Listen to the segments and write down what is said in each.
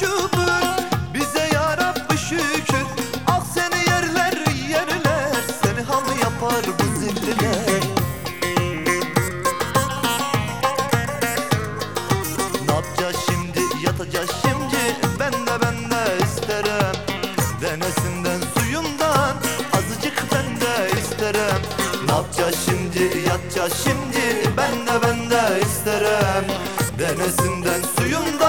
aşığız bize yarabbi şükür. Ah seni yerler yerler. Seni halı yapar bu zilliler Ne yapacağız şimdi? Yatacağız şimdi. Ben de ben de isterim. Denesinden suyundan. Azıcık ben de isterim. Ne yapacağız şimdi? Yatacağız şimdi. Ben de ben de isterim. Denesinden suyundan.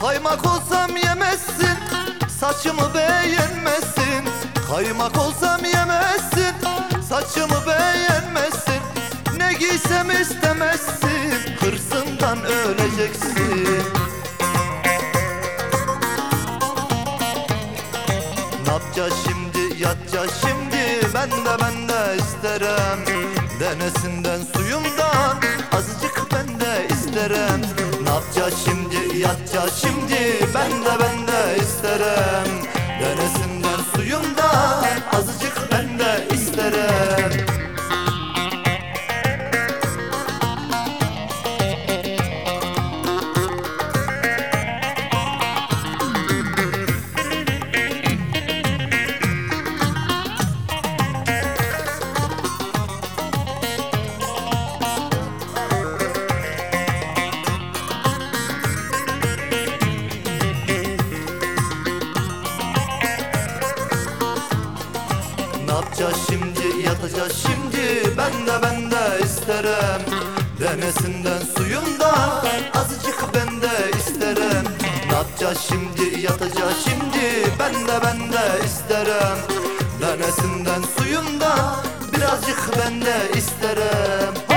Kaymak olsam yemezsin Saçımı beğenmezsin. Kaymak olsam yemezsin Saçımı beğenmezsin. Ne giysem istemezsin Hırsından öleceksin. Yapacağız şimdi yatacağız şimdi? Ben de ben de isterim. Denesinden suyumdan Azıcık ben de isterim Ne yapacağız şimdi yatacağız şimdi. Ben de ben de isterim Kıza şimdi ben de ben de isterim. Denesinden suyunda azıcık ben de isterim. Ne yapacağız şimdi yatacağız şimdi? Ben de ben de isterim. Denesinden suyunda birazcık ben de isterim.